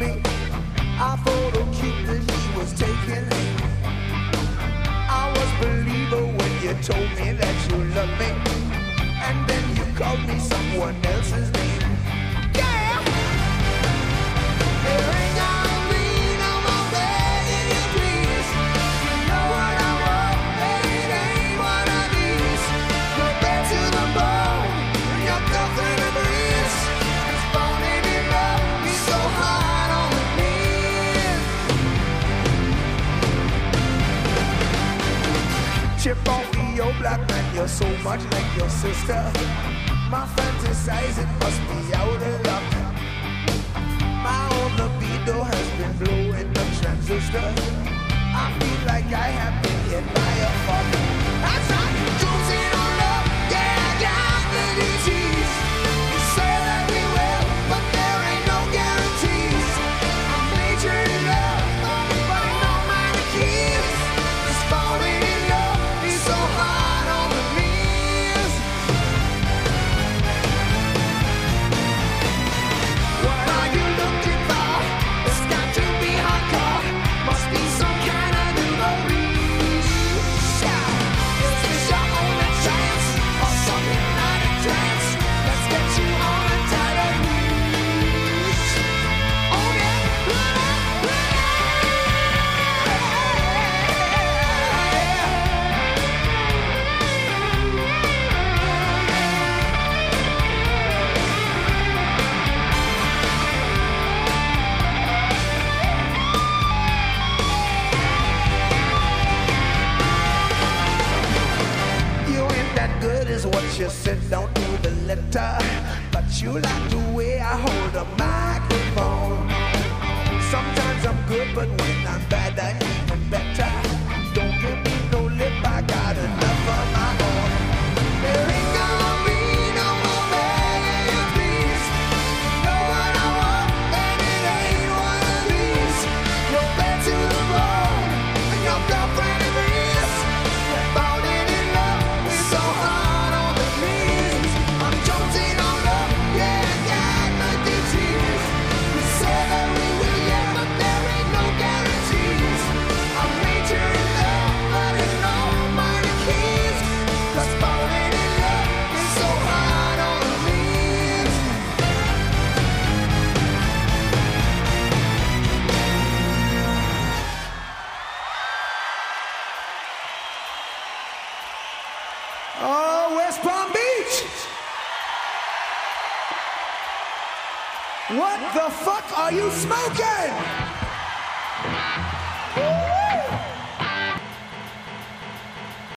me. I thought of Cupid, he was taking me. I was believer when you told me that you loved me. And then you called me someone else's name. Chip on me, your black man, you're so much like your sister. My fantasizing must be out of luck. My own libido has been blown. good is what you said, don't do the letter. But you like the way I hold a mind. What the fuck are you smoking?